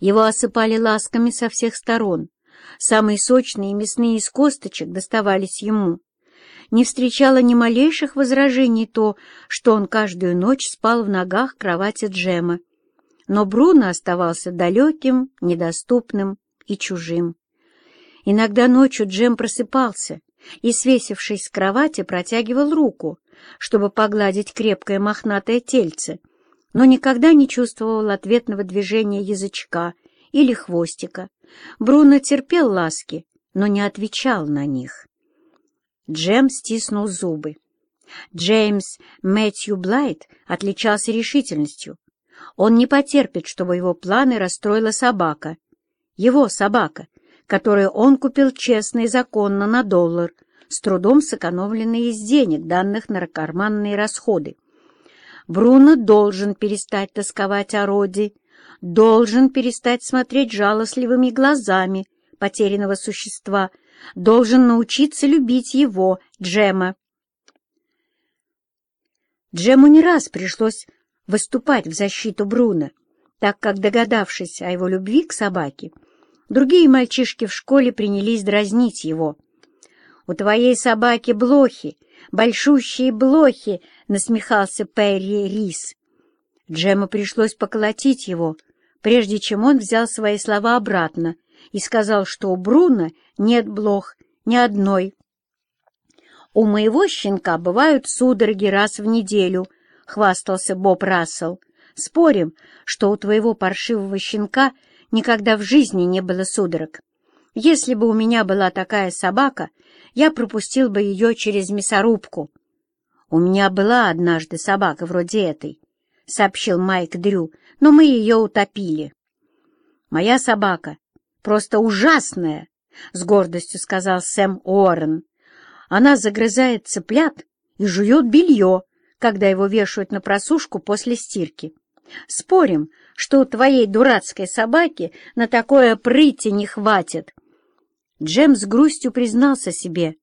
Его осыпали ласками со всех сторон. Самые сочные мясные из косточек доставались ему. Не встречало ни малейших возражений то, что он каждую ночь спал в ногах кровати Джема. Но Бруно оставался далеким, недоступным и чужим. Иногда ночью Джем просыпался и, свесившись с кровати, протягивал руку, чтобы погладить крепкое мохнатое тельце, но никогда не чувствовал ответного движения язычка или хвостика. Бруно терпел ласки, но не отвечал на них. Джем стиснул зубы. Джеймс Мэтью Блайт отличался решительностью. Он не потерпит, чтобы его планы расстроила собака. Его собака, которую он купил честно и законно на доллар, с трудом сэкономленные из денег, данных на карманные расходы. Бруно должен перестать тосковать о роде, должен перестать смотреть жалостливыми глазами потерянного существа, должен научиться любить его, Джема. Джему не раз пришлось выступать в защиту Бруно, так как, догадавшись о его любви к собаке, другие мальчишки в школе принялись дразнить его. «У твоей собаки блохи, большущие блохи!» — насмехался Перри Рис. Джему пришлось поколотить его, прежде чем он взял свои слова обратно и сказал, что у Бруно нет блох ни одной. «У моего щенка бывают судороги раз в неделю», — хвастался Боб Рассел. «Спорим, что у твоего паршивого щенка никогда в жизни не было судорог. Если бы у меня была такая собака, я пропустил бы ее через мясорубку». «У меня была однажды собака вроде этой», — сообщил Майк Дрю, — «но мы ее утопили». «Моя собака просто ужасная», — с гордостью сказал Сэм Уоррен. «Она загрызает цыплят и жует белье, когда его вешают на просушку после стирки. Спорим, что у твоей дурацкой собаки на такое прыти не хватит». Джем с грустью признался себе,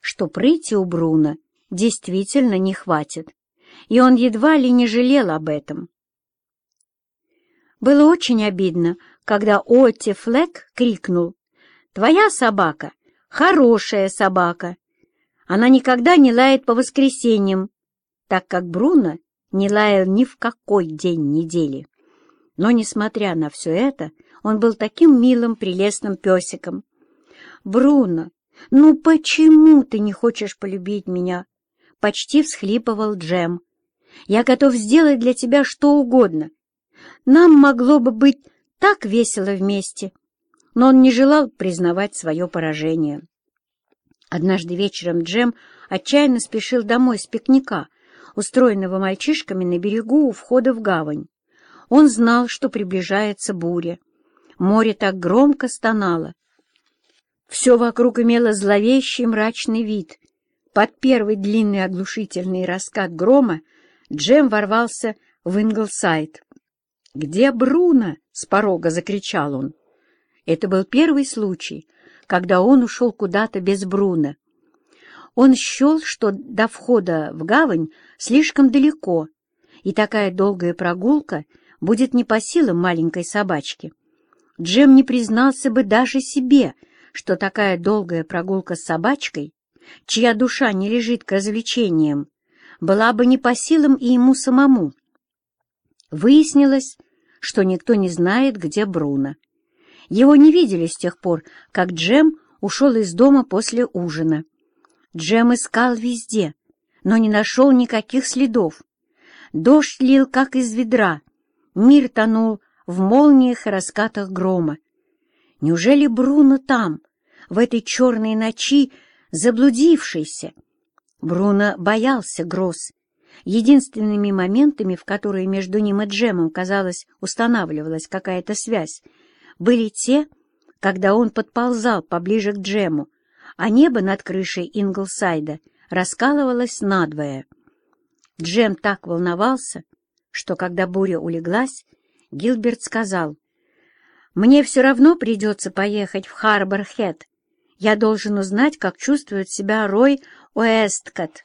что прыти у Бруна действительно не хватит, и он едва ли не жалел об этом. Было очень обидно, когда Отти Флэк крикнул «Твоя собака — хорошая собака! Она никогда не лает по воскресеньям, так как Бруно не лаял ни в какой день недели. Но, несмотря на все это, он был таким милым, прелестным песиком. «Бруно, ну почему ты не хочешь полюбить меня?» — почти всхлипывал Джем. «Я готов сделать для тебя что угодно. Нам могло бы быть так весело вместе». Но он не желал признавать свое поражение. Однажды вечером Джем отчаянно спешил домой с пикника, устроенного мальчишками на берегу у входа в гавань. Он знал, что приближается буря. Море так громко стонало. Все вокруг имело зловещий мрачный вид. Под первый длинный оглушительный раскат грома Джем ворвался в Инглсайд. «Где Бруно?» — с порога закричал он. Это был первый случай, когда он ушел куда-то без Бруно. Он счел, что до входа в гавань слишком далеко, и такая долгая прогулка будет не по силам маленькой собачки. Джем не признался бы даже себе, что такая долгая прогулка с собачкой, чья душа не лежит к развлечениям, была бы не по силам и ему самому. Выяснилось, что никто не знает, где Бруно. Его не видели с тех пор, как Джем ушел из дома после ужина. Джем искал везде, но не нашел никаких следов. Дождь лил, как из ведра. Мир тонул в молниях и раскатах грома. Неужели Бруно там, в этой черной ночи, заблудившийся? Бруно боялся гроз. Единственными моментами, в которые между ним и Джемом, казалось, устанавливалась какая-то связь, были те, когда он подползал поближе к Джему, а небо над крышей Инглсайда раскалывалось надвое. Джем так волновался, что, когда буря улеглась, Гилберт сказал, «Мне все равно придется поехать в Харбор-Хед. Я должен узнать, как чувствует себя Рой Уэсткот.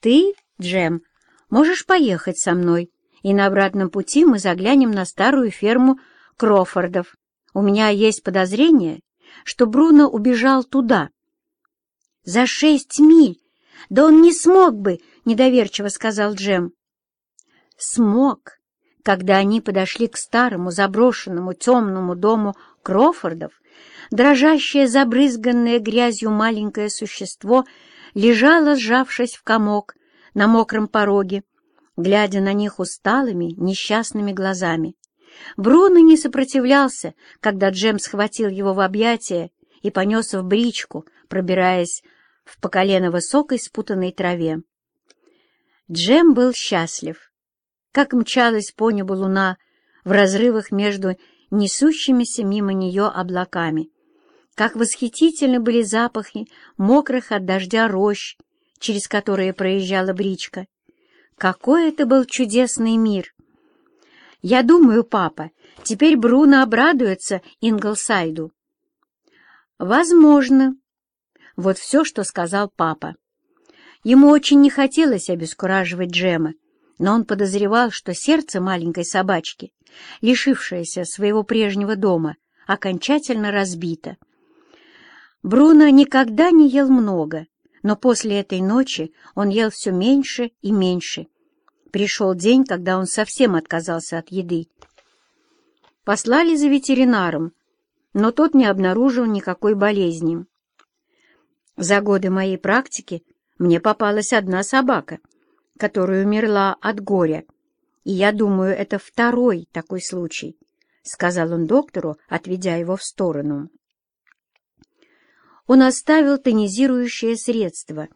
Ты, Джем, можешь поехать со мной, и на обратном пути мы заглянем на старую ферму Крофордов. У меня есть подозрение, что Бруно убежал туда. «За шесть миль! Да он не смог бы!» — недоверчиво сказал Джем. «Смог!» Когда они подошли к старому заброшенному темному дому Крофордов, дрожащее, забрызганное грязью маленькое существо лежало, сжавшись в комок, на мокром пороге, глядя на них усталыми, несчастными глазами. Бруно не сопротивлялся, когда Джем схватил его в объятия и понес в бричку, пробираясь в по колено высокой спутанной траве. Джем был счастлив. Как мчалась по небу луна в разрывах между несущимися мимо нее облаками. Как восхитительны были запахи мокрых от дождя рощ, через которые проезжала бричка. Какой это был чудесный мир! Я думаю, папа, теперь Бруно обрадуется Инглсайду. Возможно. Вот все, что сказал папа. Ему очень не хотелось обескураживать Джема, но он подозревал, что сердце маленькой собачки, лишившееся своего прежнего дома, окончательно разбито. Бруно никогда не ел много, но после этой ночи он ел все меньше и меньше. Пришел день, когда он совсем отказался от еды. Послали за ветеринаром, но тот не обнаружил никакой болезни. За годы моей практики мне попалась одна собака, которая умерла от горя, и я думаю, это второй такой случай, — сказал он доктору, отведя его в сторону. Он оставил тонизирующее средство,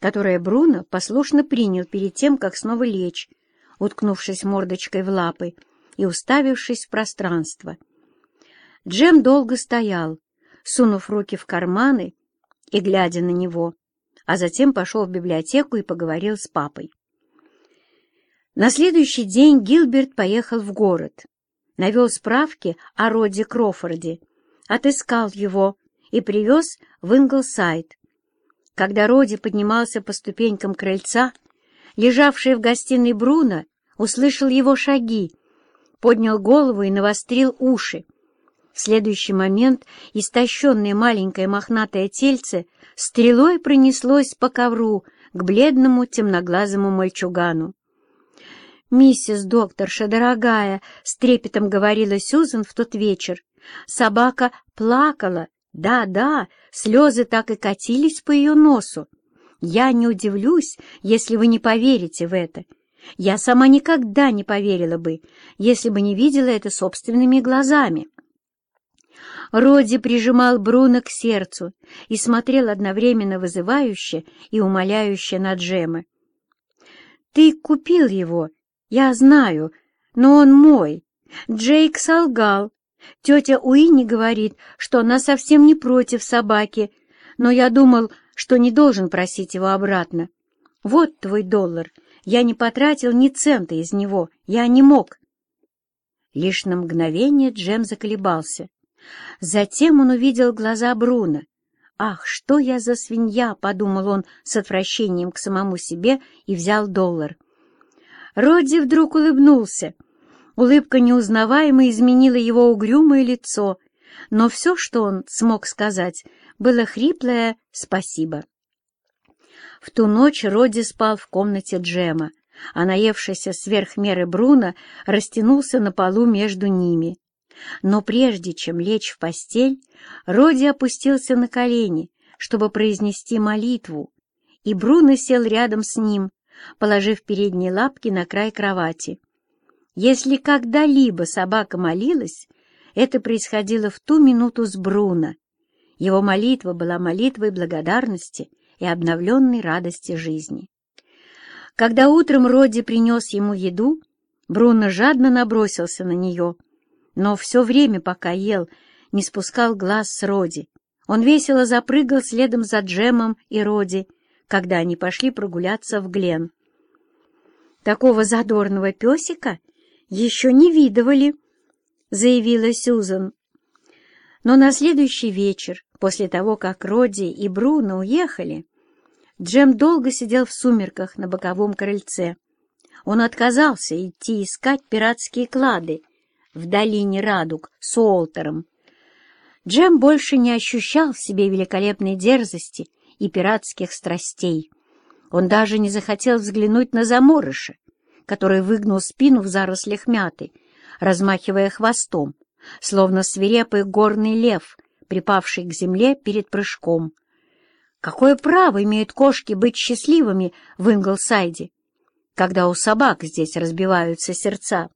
которое Бруно послушно принял перед тем, как снова лечь, уткнувшись мордочкой в лапы и уставившись в пространство. Джем долго стоял, сунув руки в карманы и глядя на него, а затем пошел в библиотеку и поговорил с папой. На следующий день Гилберт поехал в город, навел справки о роде Крофорде, отыскал его и привез в Инглсайд. Когда Роди поднимался по ступенькам крыльца, лежавший в гостиной Бруно услышал его шаги, поднял голову и навострил уши. В следующий момент истощенное маленькое мохнатое тельце стрелой пронеслось по ковру к бледному темноглазому мальчугану. «Миссис докторша, дорогая!» — с трепетом говорила Сюзан в тот вечер. Собака плакала. Да-да, слезы так и катились по ее носу. Я не удивлюсь, если вы не поверите в это. Я сама никогда не поверила бы, если бы не видела это собственными глазами. Роди прижимал Бруно к сердцу и смотрел одновременно вызывающе и умоляюще на Джема. «Ты купил его, я знаю, но он мой. Джейк солгал. Тетя Уинни говорит, что она совсем не против собаки, но я думал, что не должен просить его обратно. Вот твой доллар. Я не потратил ни цента из него. Я не мог. Лишь на мгновение Джем заколебался. Затем он увидел глаза Бруно. «Ах, что я за свинья!» — подумал он с отвращением к самому себе и взял доллар. Родди вдруг улыбнулся. Улыбка неузнаваемо изменила его угрюмое лицо, но все, что он смог сказать, было хриплое «спасибо». В ту ночь Родди спал в комнате Джема, а наевшийся сверх меры Бруно растянулся на полу между ними. Но прежде чем лечь в постель, Роди опустился на колени, чтобы произнести молитву, и Бруно сел рядом с ним, положив передние лапки на край кровати. Если когда-либо собака молилась, это происходило в ту минуту с Бруно. Его молитва была молитвой благодарности и обновленной радости жизни. Когда утром Роди принес ему еду, Бруно жадно набросился на нее, но все время, пока ел, не спускал глаз с Роди. Он весело запрыгал следом за Джемом и Роди, когда они пошли прогуляться в Глен. «Такого задорного песика еще не видывали», — заявила Сюзан. Но на следующий вечер, после того, как Роди и Бруно уехали, Джем долго сидел в сумерках на боковом крыльце. Он отказался идти искать пиратские клады, в долине радуг с Уолтером. Джем больше не ощущал в себе великолепной дерзости и пиратских страстей. Он даже не захотел взглянуть на заморыша, который выгнул спину в зарослях мяты, размахивая хвостом, словно свирепый горный лев, припавший к земле перед прыжком. Какое право имеют кошки быть счастливыми в Инглсайде, когда у собак здесь разбиваются сердца?